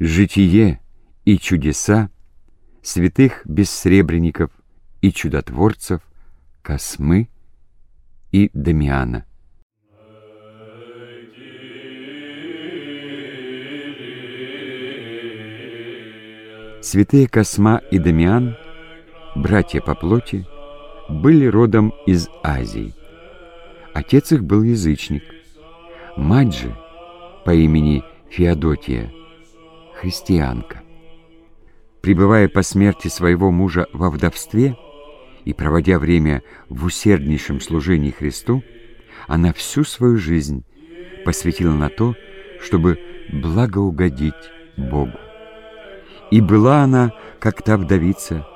житие и чудеса святых бессребренников и чудотворцев Космы и Дамиана. Святые Косма и Дамиан, братья по плоти, были родом из Азии. Отец их был язычник. Мать же по имени Феодотия, христианка. Пребывая по смерти своего мужа во вдовстве и проводя время в усерднейшем служении Христу, она всю свою жизнь посвятила на то, чтобы благоугодить Богу. И была она, как та вдовица,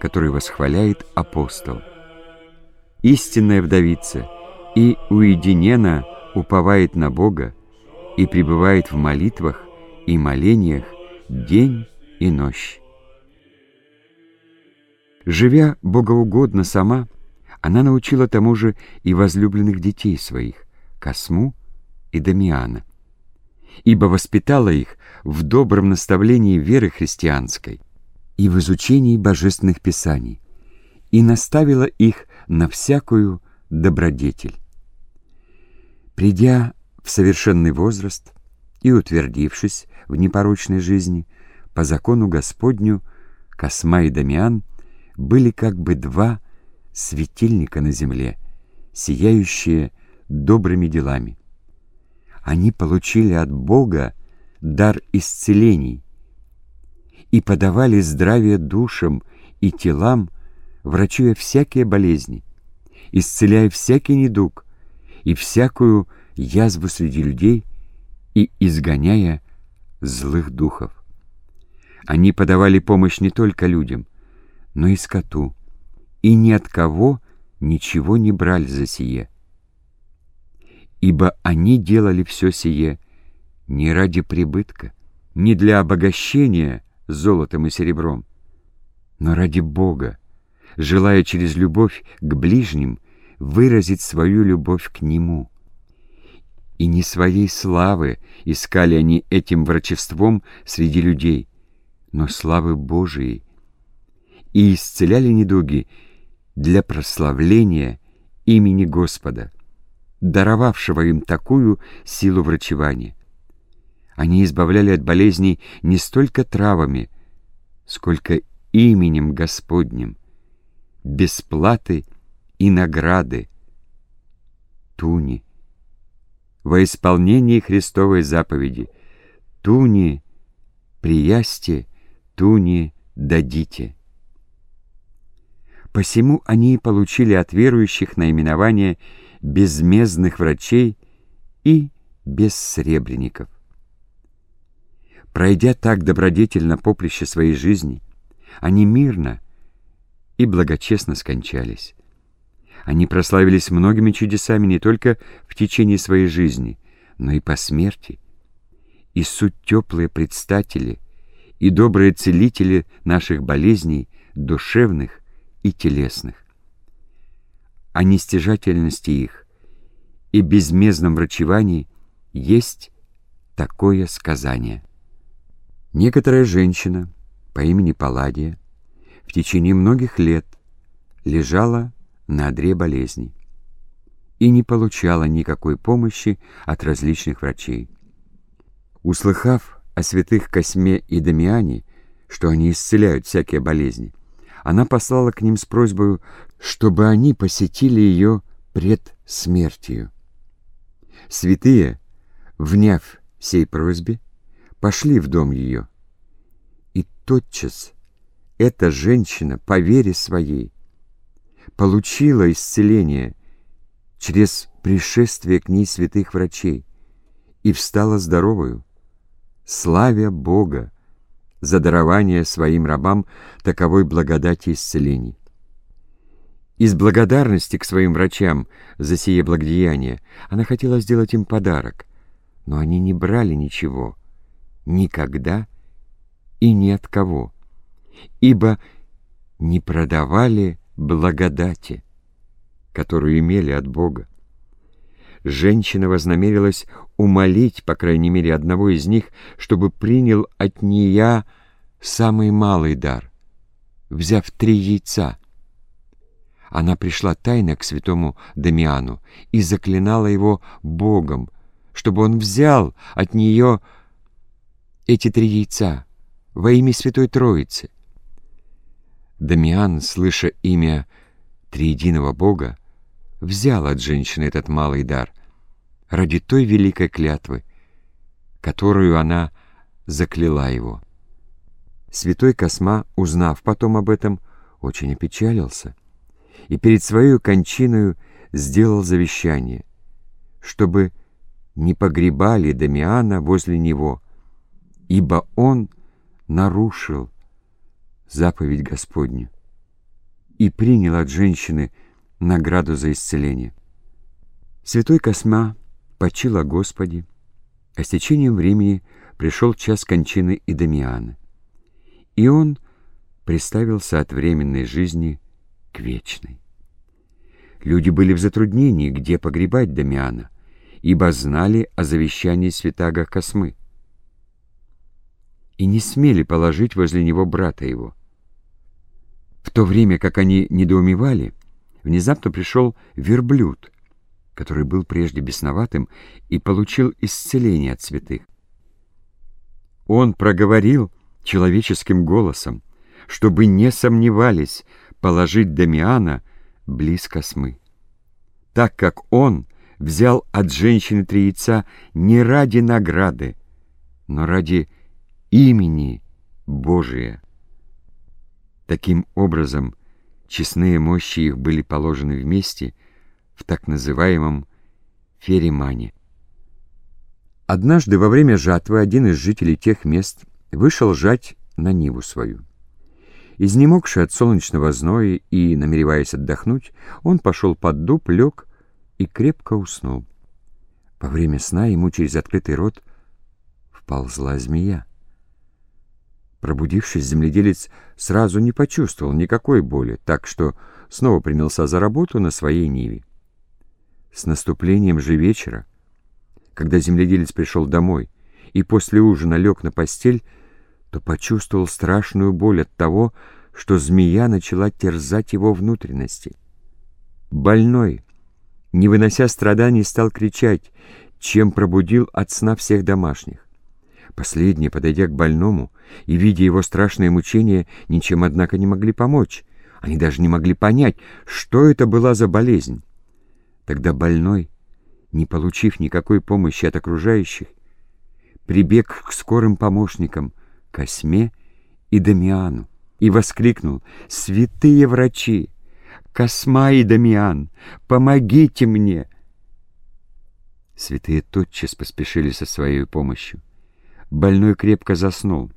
которую восхваляет апостол. Истинная вдовица и уединенно уповает на Бога и пребывает в молитвах и молениях день и ночь. Живя богоугодно сама, она научила тому же и возлюбленных детей своих, Косму и Дамиана, ибо воспитала их в добром наставлении веры христианской и в изучении божественных писаний, и наставила их на всякую добродетель. Придя в совершенный возраст и утвердившись в непорочной жизни, по закону Господню Косма и Дамиан были как бы два светильника на земле, сияющие добрыми делами. Они получили от Бога дар исцелений и подавали здравие душам и телам, врачуя всякие болезни, исцеляя всякий недуг и всякую язву среди людей и изгоняя злых духов. Они подавали помощь не только людям, но и скоту, и ни от кого ничего не брали за сие. Ибо они делали все сие не ради прибытка, не для обогащения золотом и серебром, но ради Бога, желая через любовь к ближним выразить свою любовь к Нему. И не своей славы искали они этим врачеством среди людей, но славы Божией, и исцеляли недуги для прославления имени Господа, даровавшего им такую силу врачевания. Они избавляли от болезней не столько травами, сколько именем Господним, бесплаты и награды, туни. Во исполнении Христовой заповеди туни, приясте, туни дадите. Посему они получили от верующих наименование безмездных врачей и бессребренников. Пройдя так добродетельно поприще своей жизни, они мирно и благочестно скончались. Они прославились многими чудесами не только в течение своей жизни, но и по смерти. И суть теплые предстатели и добрые целители наших болезней, душевных и телесных. О нестяжательности их и безмездном врачевании есть такое сказание – Некоторая женщина по имени Палладия в течение многих лет лежала на одре болезней и не получала никакой помощи от различных врачей. Услыхав о святых Косьме и Дамиане, что они исцеляют всякие болезни, она послала к ним с просьбой, чтобы они посетили ее пред смертью. Святые, вняв сей просьбе, пошли в дом ее. И тотчас эта женщина, по вере своей, получила исцеление через пришествие к ней святых врачей и встала здоровою, славя Бога за дарование своим рабам таковой благодати исцелений. Из благодарности к своим врачам за сие благодеяние она хотела сделать им подарок, но они не брали ничего — никогда и ни от кого, ибо не продавали благодати, которую имели от Бога. Женщина вознамерилась умолить, по крайней мере, одного из них, чтобы принял от нее самый малый дар, взяв три яйца. Она пришла тайно к святому Дамиану и заклинала его Богом, чтобы он взял от нее эти три яйца во имя Святой Троицы. Дамиан, слыша имя Триединого Бога, взял от женщины этот малый дар ради той великой клятвы, которую она закляла его. Святой Косма, узнав потом об этом, очень опечалился и перед своей кончиною сделал завещание, чтобы не погребали Дамиана возле него, ибо он нарушил заповедь Господню и принял от женщины награду за исцеление. Святой Косма почил о Господе, а с течением времени пришел час кончины и Дамиана, и он приставился от временной жизни к вечной. Люди были в затруднении, где погребать Дамиана, ибо знали о завещании святаго Космы и не смели положить возле него брата его. В то время, как они недоумевали, внезапно пришел верблюд, который был прежде бесноватым и получил исцеление от святых. Он проговорил человеческим голосом, чтобы не сомневались положить Дамиана близ космы, так как он взял от женщины три яйца не ради награды, но ради имени Божия. Таким образом, честные мощи их были положены вместе в так называемом феримане. Однажды во время жатвы один из жителей тех мест вышел жать на ниву свою. Изнемогший от солнечного зноя и, намереваясь отдохнуть, он пошел под дуб, лег и крепко уснул. Во время сна ему через открытый рот вползла змея. Пробудившись, земледелец сразу не почувствовал никакой боли, так что снова принялся за работу на своей ниве. С наступлением же вечера, когда земледелец пришел домой и после ужина лег на постель, то почувствовал страшную боль от того, что змея начала терзать его внутренности. Больной, не вынося страданий, стал кричать, чем пробудил от сна всех домашних. Последние, подойдя к больному и видя его страшные мучения, ничем, однако, не могли помочь. Они даже не могли понять, что это была за болезнь. Тогда больной, не получив никакой помощи от окружающих, прибег к скорым помощникам, Косьме и Дамиану, и воскликнул «Святые врачи! Косма и Дамиан, помогите мне!» Святые тотчас поспешили со своей помощью больной крепко заснул,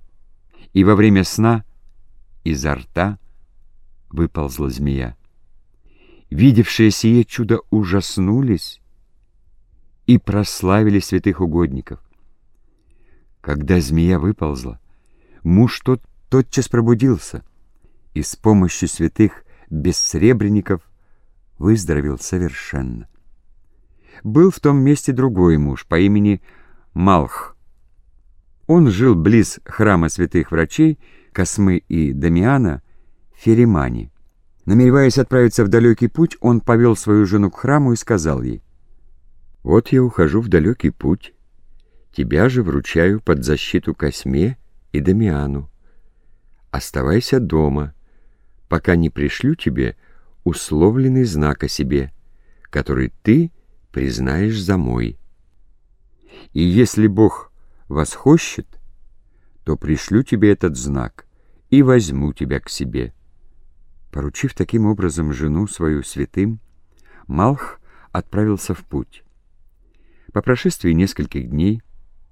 и во время сна изо рта выползла змея. Видевшие сие чудо ужаснулись и прославили святых угодников. Когда змея выползла, муж тот тотчас пробудился и с помощью святых бессребренников выздоровел совершенно. Был в том месте другой муж по имени Малх, он жил близ храма святых врачей Космы и Дамиана в Феримане. Намереваясь отправиться в далекий путь, он повел свою жену к храму и сказал ей, «Вот я ухожу в далекий путь, тебя же вручаю под защиту Косьме и Дамиану. Оставайся дома, пока не пришлю тебе условленный знак о себе, который ты признаешь за мой. И если Бог восхощет, то пришлю тебе этот знак и возьму тебя к себе». Поручив таким образом жену свою святым, Малх отправился в путь. По прошествии нескольких дней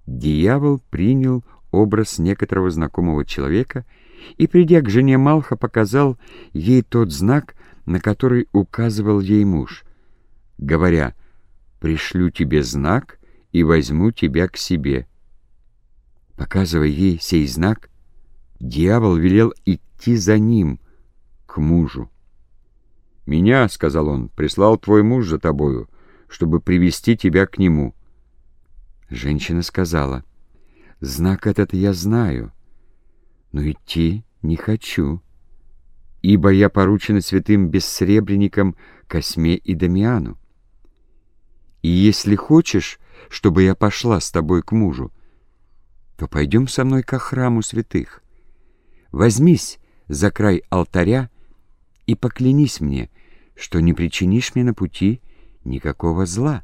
дьявол принял образ некоторого знакомого человека и, придя к жене Малха, показал ей тот знак, на который указывал ей муж, говоря «Пришлю тебе знак и возьму тебя к себе». Показывая ей сей знак, дьявол велел идти за ним, к мужу. «Меня, — сказал он, — прислал твой муж за тобою, чтобы привести тебя к нему. Женщина сказала, «Знак этот я знаю, но идти не хочу, ибо я поручена святым бессребренникам Косьме и Дамиану. И если хочешь, чтобы я пошла с тобой к мужу, то пойдем со мной ко храму святых. Возьмись за край алтаря и поклянись мне, что не причинишь мне на пути никакого зла.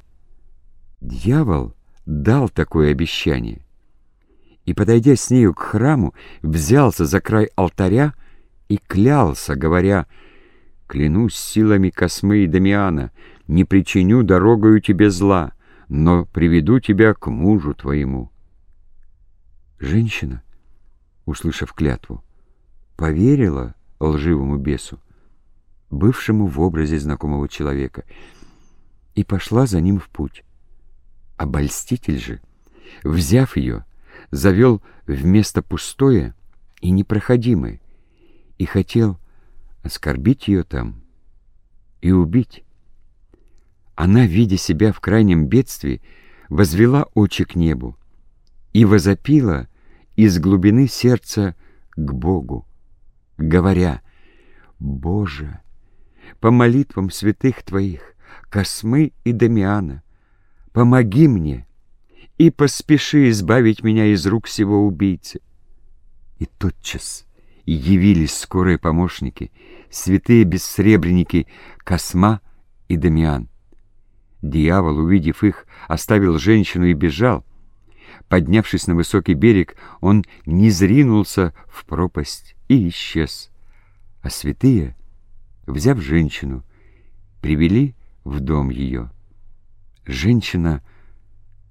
Дьявол дал такое обещание и, подойдя с нею к храму, взялся за край алтаря и клялся, говоря, «Клянусь силами Космы и Дамиана, не причиню дорогою тебе зла, но приведу тебя к мужу твоему». Женщина, услышав клятву, поверила лживому бесу, бывшему в образе знакомого человека, и пошла за ним в путь. Обольститель же, взяв ее, завел в место пустое и непроходимое, и хотел оскорбить ее там и убить. Она, видя себя в крайнем бедствии, возвела очи к небу и возопила из глубины сердца к Богу, говоря, «Боже, по молитвам святых Твоих, Космы и Дамиана, помоги мне и поспеши избавить меня из рук сего убийцы». И тотчас явились скорые помощники, святые бессребреники Косма и Дамиан. Дьявол, увидев их, оставил женщину и бежал, Поднявшись на высокий берег, он не зринулся в пропасть и исчез. А святые, взяв женщину, привели в дом ее. Женщина,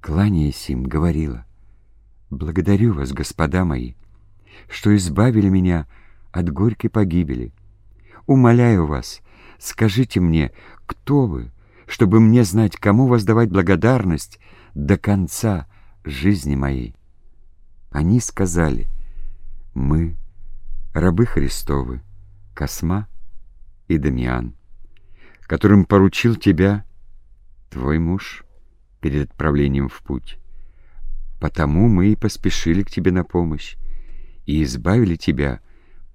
кланяясь им, говорила, «Благодарю вас, господа мои, что избавили меня от горькой погибели. Умоляю вас, скажите мне, кто вы, чтобы мне знать, кому воздавать благодарность до конца жизни моей. Они сказали, мы, рабы Христовы, Косма и Дамиан, которым поручил тебя твой муж перед отправлением в путь. Потому мы и поспешили к тебе на помощь и избавили тебя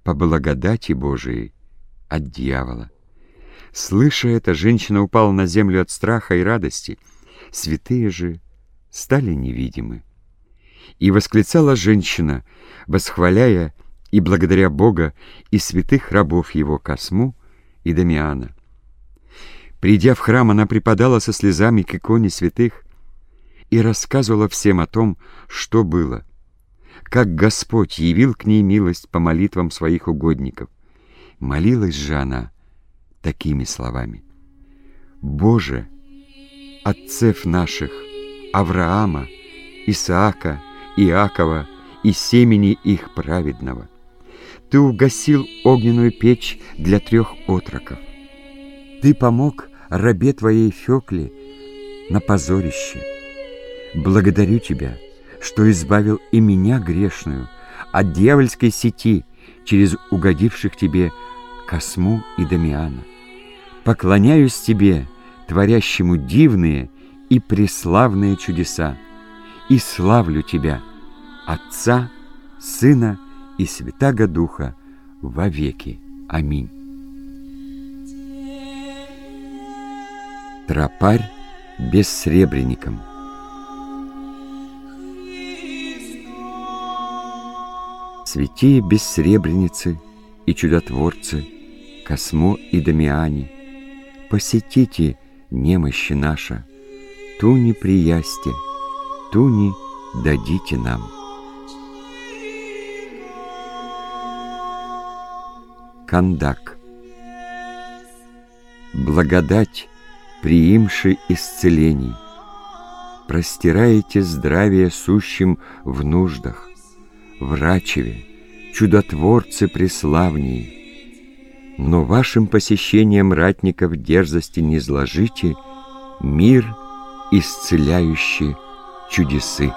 по благодати Божией от дьявола. Слыша это, женщина упала на землю от страха и радости. Святые же стали невидимы. И восклицала женщина, восхваляя и благодаря Бога и святых рабов его Косму и Дамиана. Придя в храм, она припадала со слезами к иконе святых и рассказывала всем о том, что было, как Господь явил к ней милость по молитвам своих угодников. Молилась же она такими словами. «Боже, отцев наших, Авраама, Исаака, Иакова и семени их праведного. Ты угасил огненную печь для трех отроков. Ты помог рабе твоей Фекле на позорище. Благодарю тебя, что избавил и меня грешную от дьявольской сети через угодивших тебе Косму и Дамиана. Поклоняюсь тебе, творящему дивные и преславные чудеса, и славлю Тебя, Отца, Сына и Святаго Духа, вовеки. Аминь. Тропарь бессребренником. Святие бессребреницы и чудотворцы, Космо и Дамиане, посетите немощи наша, ту не приясьте, ту не дадите нам. Кандак. Благодать, приимши исцелений, Простираете здравие сущим в нуждах, Врачеве, чудотворцы преславней, Но вашим посещением ратников дерзости не зложите Мир — исцеляющие чудесы.